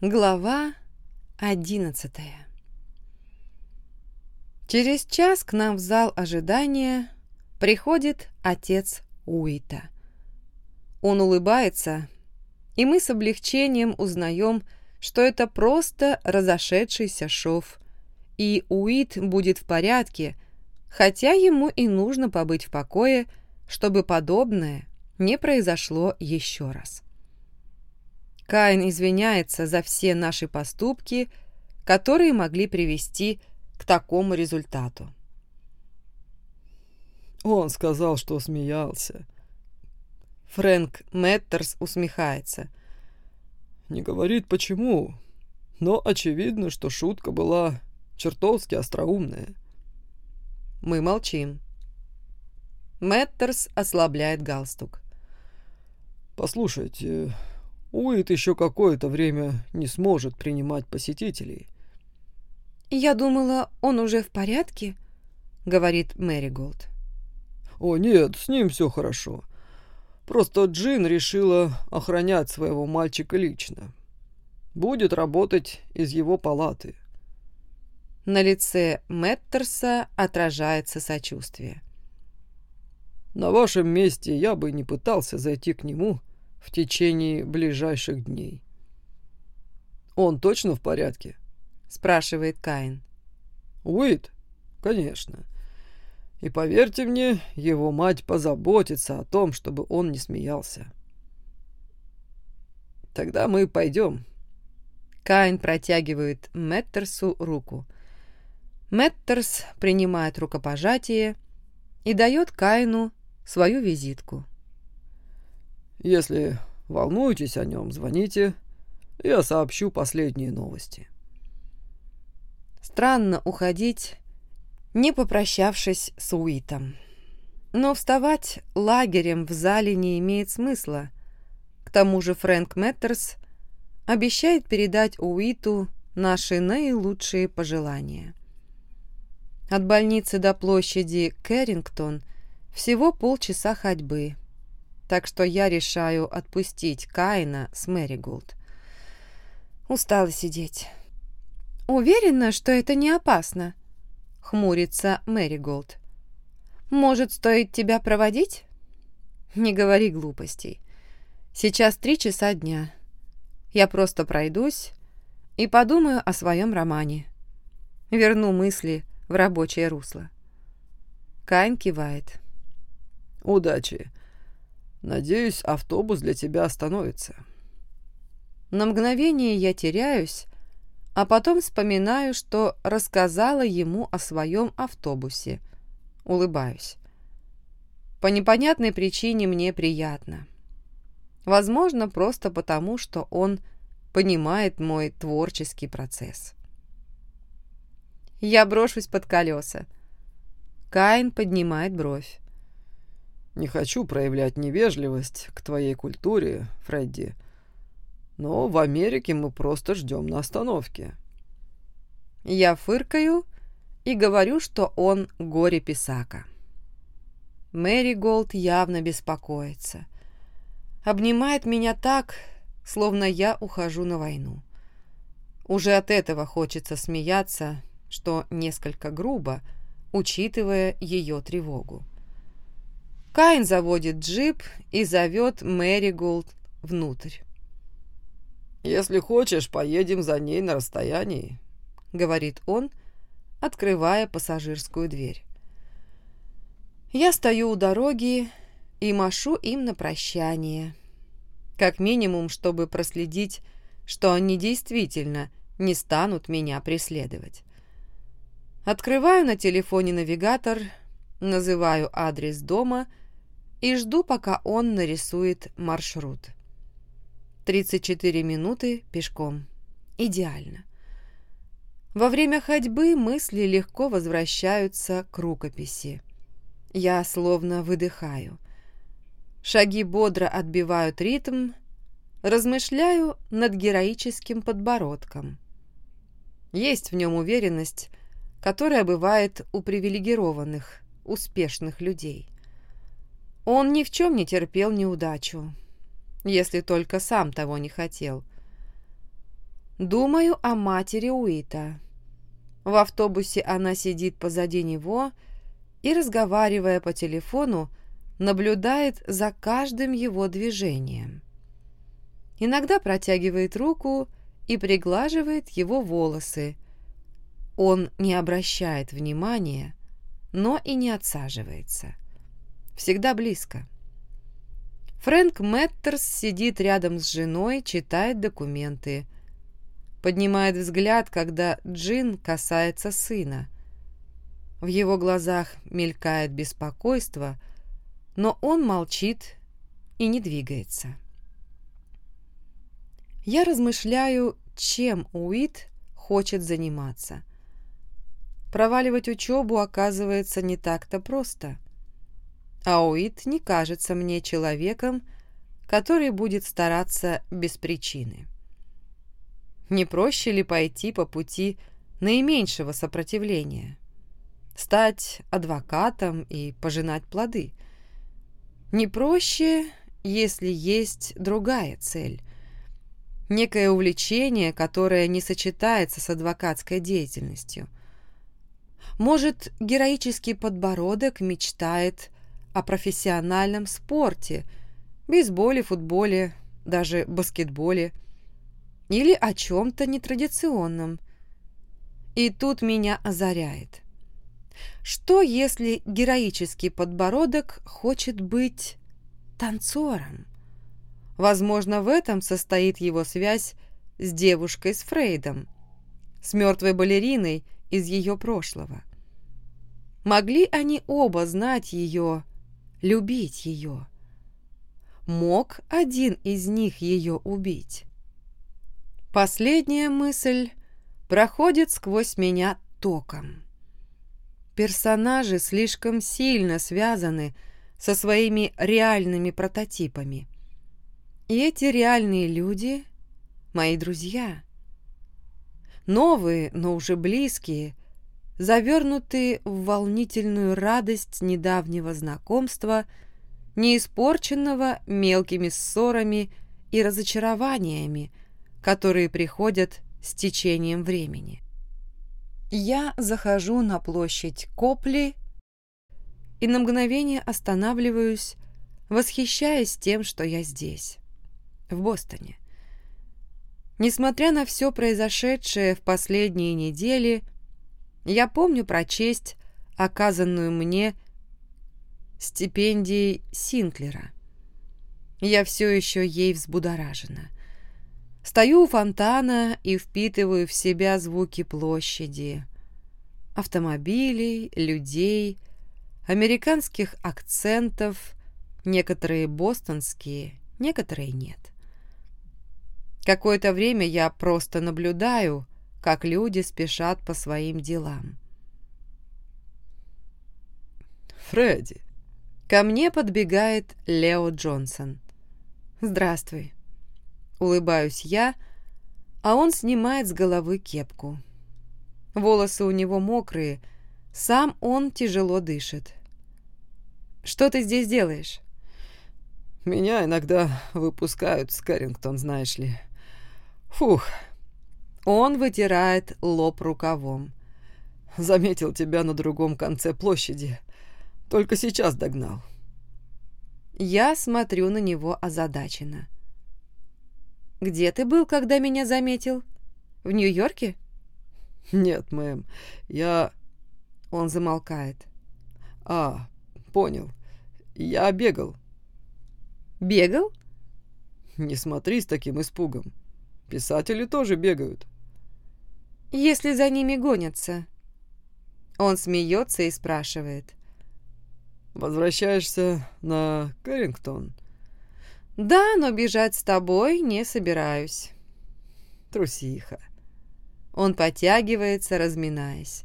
Глава одиннадцатая Через час к нам в зал ожидания приходит отец Уита. Он улыбается, и мы с облегчением узнаем, что это просто разошедшийся шов, и Уит будет в порядке, хотя ему и нужно побыть в покое, чтобы подобное не произошло еще раз. Каин извиняется за все наши поступки, которые могли привести к такому результату. Он сказал, что смеялся. Фрэнк Мэттерс усмехается. Не говорит почему, но очевидно, что шутка была чертовски остроумная. Мы молчим. Мэттерс ослабляет галстук. «Послушайте, Уит еще какое-то время не сможет принимать посетителей. «Я думала, он уже в порядке?» — говорит Мэри Голд. «О, нет, с ним все хорошо. Просто Джин решила охранять своего мальчика лично. Будет работать из его палаты». На лице Мэттерса отражается сочувствие. «На вашем месте я бы не пытался зайти к нему в течение ближайших дней. «Он точно в порядке?» — спрашивает Каин. «Уит? Конечно. И поверьте мне, его мать позаботится о том, чтобы он не смеялся. Тогда мы пойдем». Каин протягивает Меттерсу руку. Меттерс принимает рукопожатие и дает Каину свою визитку. Если волнуетесь о нем, звоните. Я сообщу последние новости. Странно уходить, не попрощавшись с Уитом. Но вставать лагерем в зале не имеет смысла. К тому же Фрэнк Мэттерс обещает передать Уиту наши наилучшие пожелания. От больницы до площади Кэррингтон всего полчаса ходьбы – так что я решаю отпустить Каина с Мэриголд. Устала сидеть. «Уверена, что это не опасно?» — хмурится Мэриголд. «Может, стоит тебя проводить?» «Не говори глупостей. Сейчас три часа дня. Я просто пройдусь и подумаю о своем романе. Верну мысли в рабочее русло». Кайн кивает. «Удачи. Надеюсь, автобус для тебя остановится. На мгновение я теряюсь, а потом вспоминаю, что рассказала ему о своем автобусе. Улыбаюсь. По непонятной причине мне приятно. Возможно, просто потому, что он понимает мой творческий процесс. Я брошусь под колеса. Каин поднимает бровь. Не хочу проявлять невежливость к твоей культуре, Фредди, но в Америке мы просто ждем на остановке. Я фыркаю и говорю, что он горе-писака. Мэри Голд явно беспокоится. Обнимает меня так, словно я ухожу на войну. Уже от этого хочется смеяться, что несколько грубо, учитывая ее тревогу. Кайн заводит джип и зовет Мэри Голд внутрь. «Если хочешь, поедем за ней на расстоянии», — говорит он, открывая пассажирскую дверь. Я стою у дороги и машу им на прощание. Как минимум, чтобы проследить, что они действительно не станут меня преследовать. Открываю на телефоне навигатор, называю адрес дома — и жду, пока он нарисует маршрут. 34 минуты пешком. Идеально. Во время ходьбы мысли легко возвращаются к рукописи. Я словно выдыхаю. Шаги бодро отбивают ритм, размышляю над героическим подбородком. Есть в нем уверенность, которая бывает у привилегированных, успешных людей. Он ни в чем не терпел неудачу, если только сам того не хотел. Думаю о матери Уита. В автобусе она сидит позади него и, разговаривая по телефону, наблюдает за каждым его движением. Иногда протягивает руку и приглаживает его волосы. Он не обращает внимания, но и не отсаживается. Всегда близко. Фрэнк Мэттерс сидит рядом с женой, читает документы. Поднимает взгляд, когда Джин касается сына. В его глазах мелькает беспокойство, но он молчит и не двигается. Я размышляю, чем Уит хочет заниматься. Проваливать учебу оказывается не так-то просто. А Уит не кажется мне человеком, который будет стараться без причины. Не проще ли пойти по пути наименьшего сопротивления? Стать адвокатом и пожинать плоды? Не проще, если есть другая цель. Некое увлечение, которое не сочетается с адвокатской деятельностью. Может, героический подбородок мечтает о профессиональном спорте, бейсболе, футболе, даже баскетболе, или о чем-то нетрадиционном. И тут меня озаряет. Что, если героический подбородок хочет быть танцором? Возможно, в этом состоит его связь с девушкой с Фрейдом, с мертвой балериной из ее прошлого. Могли они оба знать ее любить ее. Мог один из них ее убить? Последняя мысль проходит сквозь меня током. Персонажи слишком сильно связаны со своими реальными прототипами. И эти реальные люди – мои друзья. Новые, но уже близкие – завернутые в волнительную радость недавнего знакомства, не испорченного мелкими ссорами и разочарованиями, которые приходят с течением времени. Я захожу на площадь Копли и на мгновение останавливаюсь, восхищаясь тем, что я здесь, в Бостоне. Несмотря на все произошедшее в последние недели, я помню про честь, оказанную мне стипендией Синклера. Я все еще ей взбудоражена. Стою у фонтана и впитываю в себя звуки площади, автомобилей, людей, американских акцентов, некоторые бостонские, некоторые нет. Какое-то время я просто наблюдаю, как люди спешат по своим делам. «Фредди!» Ко мне подбегает Лео Джонсон. «Здравствуй!» Улыбаюсь я, а он снимает с головы кепку. Волосы у него мокрые, сам он тяжело дышит. «Что ты здесь делаешь?» «Меня иногда выпускают с Кэррингтон, знаешь ли. Фух, он вытирает лоб рукавом. «Заметил тебя на другом конце площади. Только сейчас догнал». Я смотрю на него озадаченно. «Где ты был, когда меня заметил? В Нью-Йорке?» «Нет, мэм, я...» Он замолкает. «А, понял. Я бегал». «Бегал?» «Не смотри с таким испугом. Писатели тоже бегают» если за ними гонятся?» Он смеется и спрашивает. «Возвращаешься на Кэррингтон?» «Да, но бежать с тобой не собираюсь». «Трусиха». Он подтягивается, разминаясь.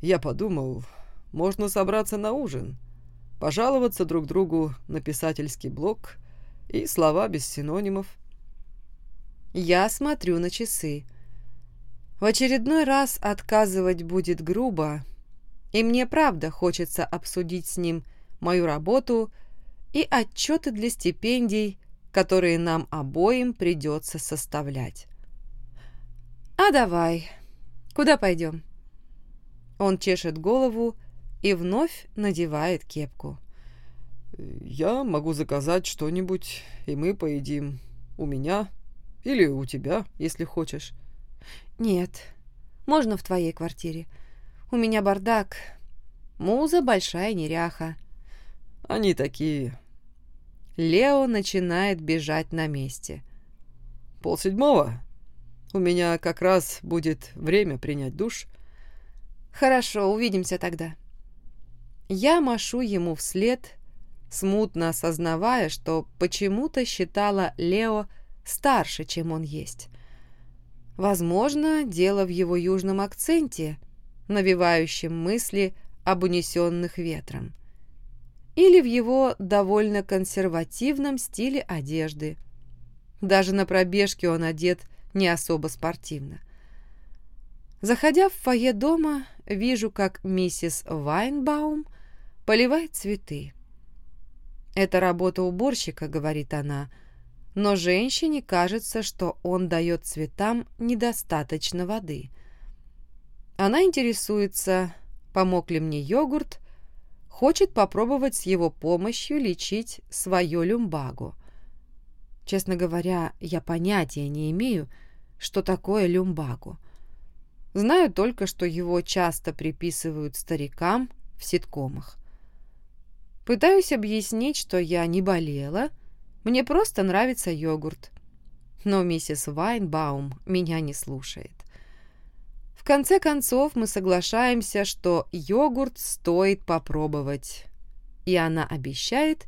«Я подумал, можно собраться на ужин, пожаловаться друг другу на писательский блог и слова без синонимов». Я смотрю на часы. В очередной раз отказывать будет грубо, и мне правда хочется обсудить с ним мою работу и отчеты для стипендий, которые нам обоим придется составлять. «А давай. Куда пойдем?» Он чешет голову и вновь надевает кепку. «Я могу заказать что-нибудь, и мы поедим. У меня или у тебя, если хочешь». «Нет, можно в твоей квартире. У меня бардак. Муза большая неряха». «Они такие». Лео начинает бежать на месте. «Полседьмого? У меня как раз будет время принять душ». «Хорошо, увидимся тогда». Я машу ему вслед, смутно осознавая, что почему-то считала Лео старше, чем он есть. Возможно, дело в его южном акценте, навевающем мысли об унесенных ветром. Или в его довольно консервативном стиле одежды. Даже на пробежке он одет не особо спортивно. Заходя в фойе дома, вижу, как миссис Вайнбаум поливает цветы. «Это работа уборщика», — говорит она, но женщине кажется, что он дает цветам недостаточно воды. Она интересуется, помог ли мне йогурт, хочет попробовать с его помощью лечить свое люмбагу. Честно говоря, я понятия не имею, что такое люмбагу. Знаю только, что его часто приписывают старикам в ситкомах. Пытаюсь объяснить, что я не болела, мне просто нравится йогурт. Но миссис Вайнбаум меня не слушает. В конце концов мы соглашаемся, что йогурт стоит попробовать, и она обещает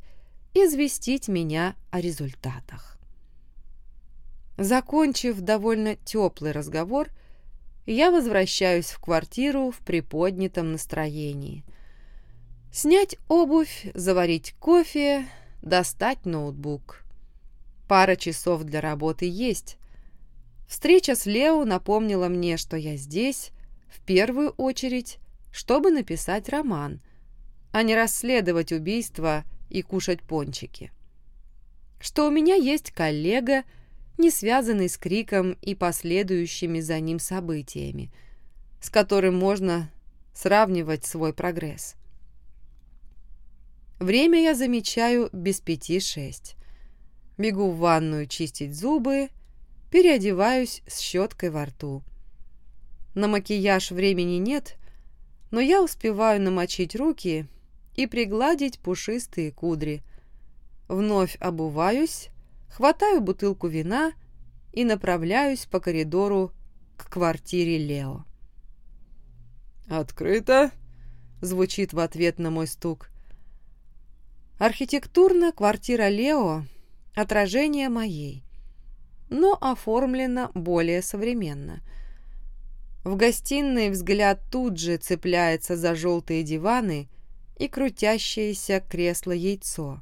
известить меня о результатах. Закончив довольно теплый разговор, я возвращаюсь в квартиру в приподнятом настроении – Снять обувь, заварить кофе, достать ноутбук. Пара часов для работы есть. Встреча с Лео напомнила мне, что я здесь, в первую очередь, чтобы написать роман, а не расследовать убийство и кушать пончики. Что у меня есть коллега, не связанный с криком и последующими за ним событиями, с которым можно сравнивать свой прогресс. Время я замечаю без пяти шесть. Бегу в ванную чистить зубы, переодеваюсь с щеткой во рту. На макияж времени нет, но я успеваю намочить руки и пригладить пушистые кудри. Вновь обуваюсь, хватаю бутылку вина и направляюсь по коридору к квартире Лео. «Открыто?» — звучит в ответ на мой стук. Архитектурно квартира Лео – отражение моей, но оформлена более современно. В гостиной взгляд тут же цепляется за желтые диваны и крутящееся кресло-яйцо.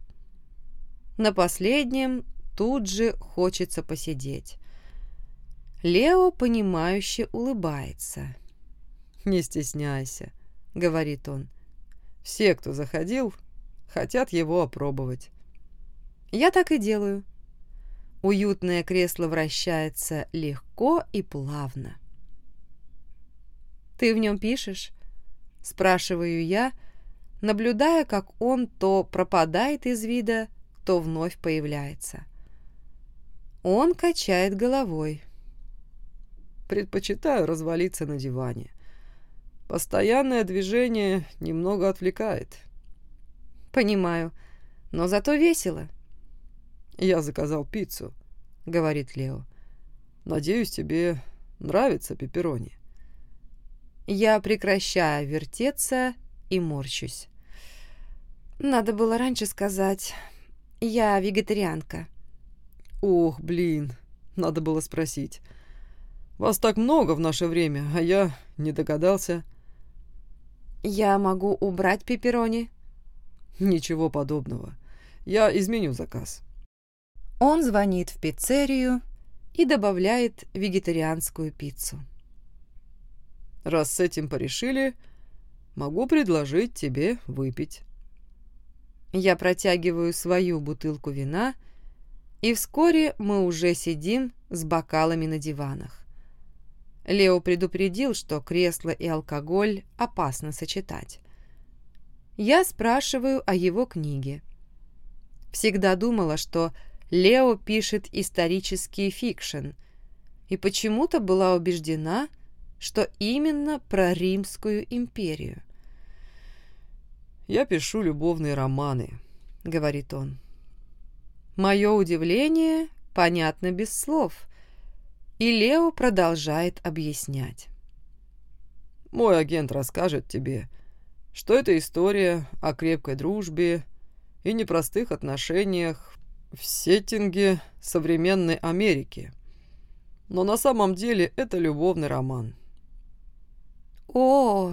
На последнем тут же хочется посидеть. Лео, понимающе улыбается. «Не стесняйся», — говорит он. «Все, кто заходил, Хотят его опробовать. Я так и делаю. Уютное кресло вращается легко и плавно. «Ты в нем пишешь?» – спрашиваю я, наблюдая, как он то пропадает из вида, то вновь появляется. Он качает головой. «Предпочитаю развалиться на диване. Постоянное движение немного отвлекает». «Понимаю. Но зато весело». «Я заказал пиццу», — говорит Лео. «Надеюсь, тебе нравится пепперони». Я прекращаю вертеться и морщусь. Надо было раньше сказать. Я вегетарианка. Ох, блин, надо было спросить. Вас так много в наше время, а я не догадался. Я могу убрать пепперони? Ничего подобного. Я изменю заказ. Он звонит в пиццерию и добавляет вегетарианскую пиццу. Раз с этим порешили, могу предложить тебе выпить. Я протягиваю свою бутылку вина, и вскоре мы уже сидим с бокалами на диванах. Лео предупредил, что кресло и алкоголь опасно сочетать. Я спрашиваю о его книге. Всегда думала, что Лео пишет исторический фикшн, и почему-то была убеждена, что именно про Римскую империю. «Я пишу любовные романы», — говорит он. Мое удивление понятно без слов, и Лео продолжает объяснять. «Мой агент расскажет тебе, что это история о крепкой дружбе и непростых отношениях в сеттинге современной Америки. Но на самом деле это любовный роман». «О,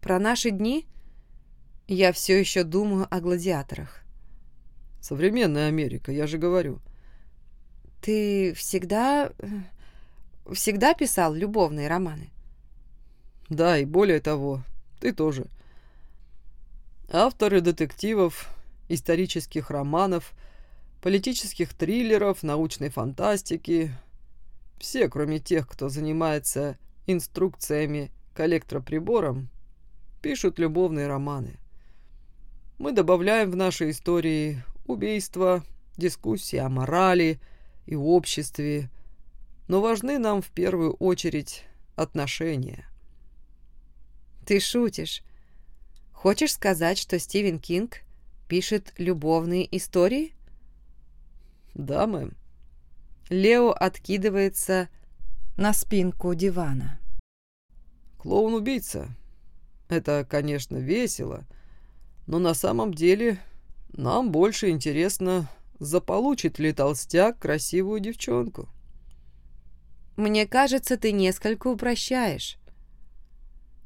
про наши дни?» Я все еще думаю о гладиаторах. Современная Америка, я же говорю. Ты всегда... всегда писал любовные романы? Да, и более того, ты тоже. Авторы детективов, исторических романов, политических триллеров, научной фантастики. Все, кроме тех, кто занимается инструкциями к электроприборам, пишут любовные романы. Мы добавляем в наши истории убийства, дискуссии о морали и обществе, но важны нам в первую очередь отношения. Ты шутишь. Хочешь сказать, что Стивен Кинг пишет любовные истории? Да, мэм. Лео откидывается на спинку дивана. Клоун-убийца. Это, конечно, весело, но на самом деле нам больше интересно, заполучит ли толстяк красивую девчонку. Мне кажется, ты несколько упрощаешь.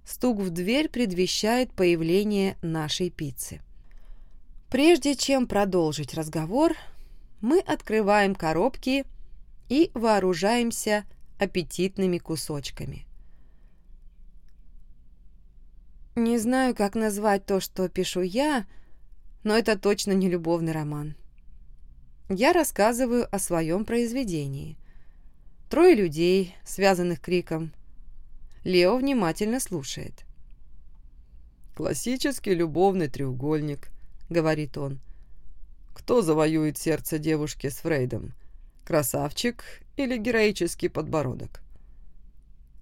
Стук в дверь предвещает появление нашей пиццы. Прежде чем продолжить разговор, мы открываем коробки и вооружаемся аппетитными кусочками. Не знаю, как назвать то, что пишу я, но это точно не любовный роман. Я рассказываю о своем произведении. Трое людей, связанных криком. Лео внимательно слушает. «Классический любовный треугольник», — говорит он. «Кто завоюет сердце девушки с Фрейдом? Красавчик или героический подбородок?»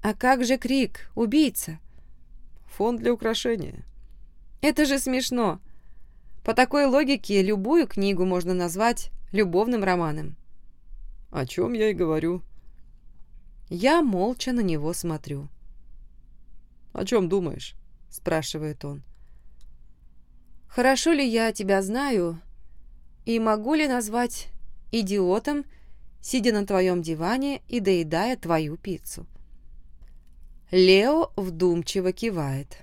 «А как же крик? Убийца?» Фон для украшения. Это же смешно. По такой логике любую книгу можно назвать любовным романом. О чем я и говорю. Я молча на него смотрю. «О чем думаешь?» – спрашивает он. «Хорошо ли я тебя знаю и могу ли назвать идиотом, сидя на твоем диване и доедая твою пиццу?» Лео вдумчиво кивает.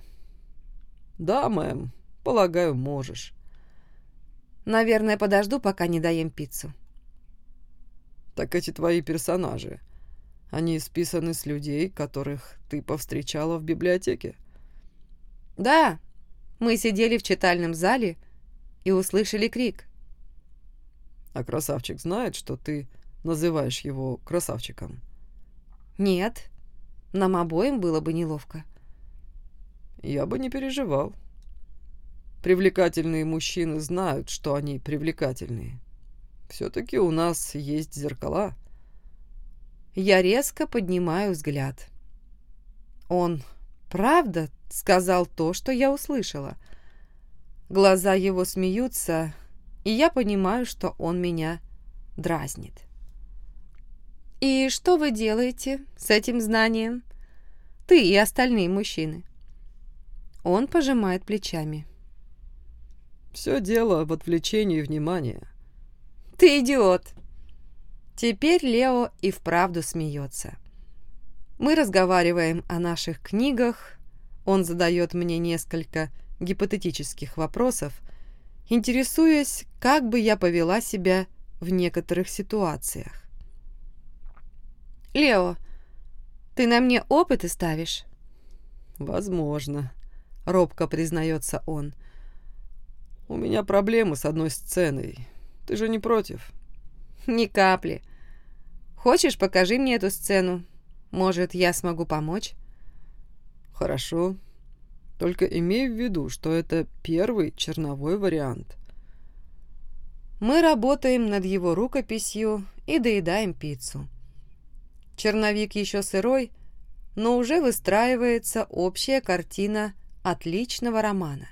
«Да, мэм, полагаю, можешь». «Наверное, подожду, пока не даем пиццу». «Так эти твои персонажи, они списаны с людей, которых ты повстречала в библиотеке?» «Да, мы сидели в читальном зале и услышали крик». «А красавчик знает, что ты называешь его красавчиком?» «Нет, нам обоим было бы неловко. Я бы не переживал. Привлекательные мужчины знают, что они привлекательные. Все-таки у нас есть зеркала. Я резко поднимаю взгляд. Он правда сказал то, что я услышала. Глаза его смеются, и я понимаю, что он меня дразнит. «И что вы делаете с этим знанием? Ты и остальные мужчины». Он пожимает плечами. «Все дело в отвлечении внимания». «Ты идиот!» Теперь Лео и вправду смеется. Мы разговариваем о наших книгах, он задает мне несколько гипотетических вопросов, интересуясь, как бы я повела себя в некоторых ситуациях. «Лео, ты на мне опыты ставишь?» «Возможно», — робко признается он. «У меня проблемы с одной сценой. Ты же не против?» «Ни капли. Хочешь, покажи мне эту сцену? Может, я смогу помочь? Хорошо. Только имей в виду, что это первый черновой вариант. Мы работаем над его рукописью и доедаем пиццу. Черновик еще сырой, но уже выстраивается общая картина отличного романа.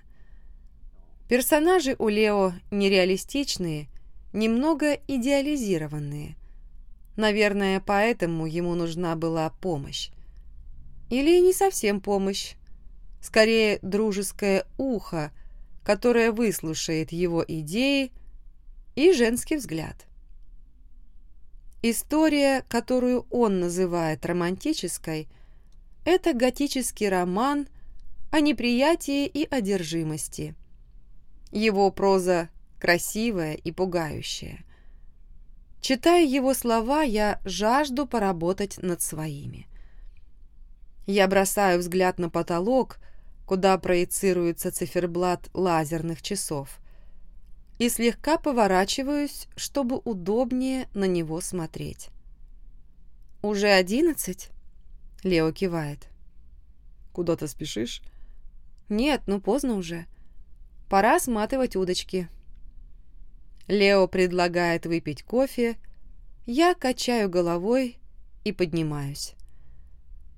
Персонажи у Лео нереалистичные, немного идеализированные. Наверное, поэтому ему нужна была помощь. Или не совсем помощь, скорее дружеское ухо, которое выслушает его идеи и женский взгляд. История, которую он называет романтической, это готический роман о неприятии и одержимости. Его проза красивая и пугающая. Читая его слова, я жажду поработать над своими. Я бросаю взгляд на потолок, куда проецируется циферблат лазерных часов, и слегка поворачиваюсь, чтобы удобнее на него смотреть. «Уже одиннадцать?» — Лео кивает. «Куда ты спешишь?» «Нет, ну поздно уже. Пора сматывать удочки». Лео предлагает выпить кофе, я качаю головой и поднимаюсь.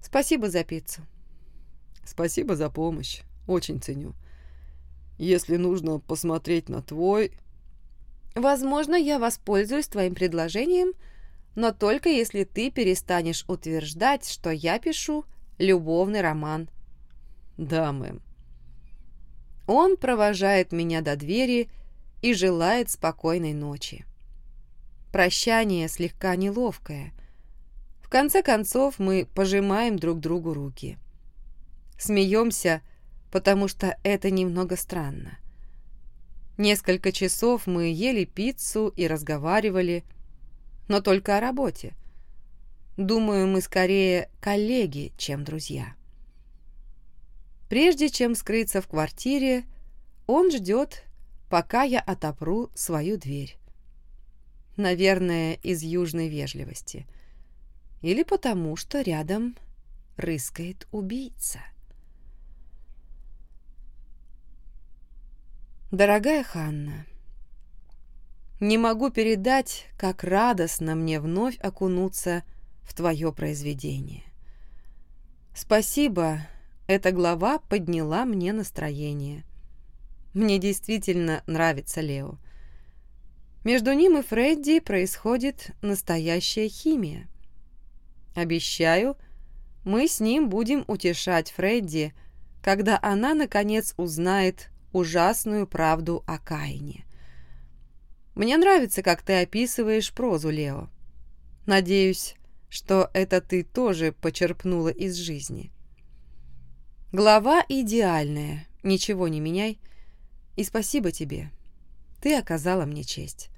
Спасибо за пиццу. Спасибо за помощь. Очень ценю. Если нужно посмотреть на твой... Возможно, я воспользуюсь твоим предложением, но только если ты перестанешь утверждать, что я пишу любовный роман. Да, мэм. Он провожает меня до двери и желает спокойной ночи. Прощание слегка неловкое. В конце концов мы пожимаем друг другу руки. Смеемся, потому что это немного странно. Несколько часов мы ели пиццу и разговаривали, но только о работе. Думаю, мы скорее коллеги, чем друзья. Прежде чем скрыться в квартире, он ждет, пока я отопру свою дверь. Наверное, из южной вежливости. Или потому, что рядом рыскает убийца. Дорогая Ханна, не могу передать, как радостно мне вновь окунуться в твое произведение. Спасибо, эта глава подняла мне настроение. Мне действительно нравится Лео. Между ним и Фредди происходит настоящая химия. Обещаю, мы с ним будем утешать Фредди, когда она, наконец, узнает ужасную правду о Каине. Мне нравится, как ты описываешь прозу, Лео. Надеюсь, что это ты тоже почерпнула из жизни. Глава идеальная, ничего не меняй. И спасибо тебе. Ты оказала мне честь.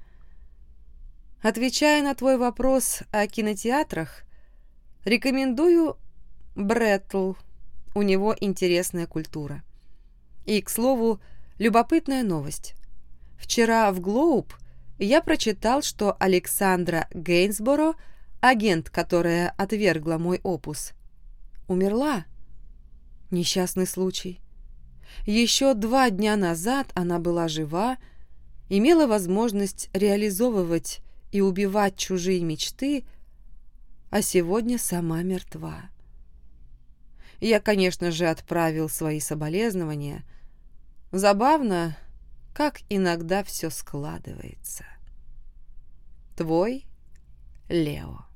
Отвечая на твой вопрос о кинотеатрах, рекомендую Бреттл. У него интересная культура. И, к слову, любопытная новость. Вчера в «Глоуб» я прочитал, что Александра Гейнсборо, агент, которая отвергла мой опус, умерла. Несчастный случай. Еще два дня назад она была жива, имела возможность реализовывать и убивать чужие мечты, а сегодня сама мертва. Я, конечно же, отправил свои соболезнования – Забавно, как иногда все складывается. Твой Лео.